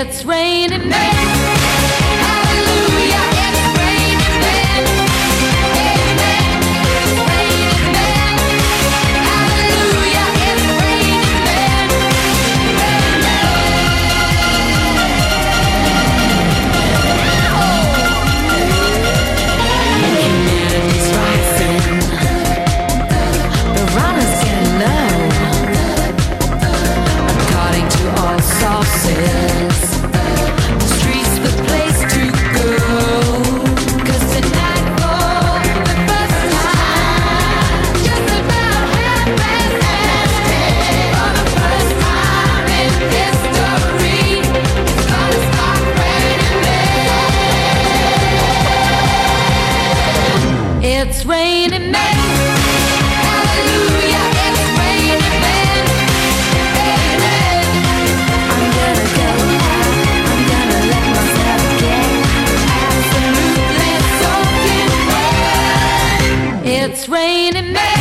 It's raining. It's raining men. Hallelujah. It's raining men. Amen. I'm gonna go out. I'm gonna let myself get absolutely soaking wet. It's raining men.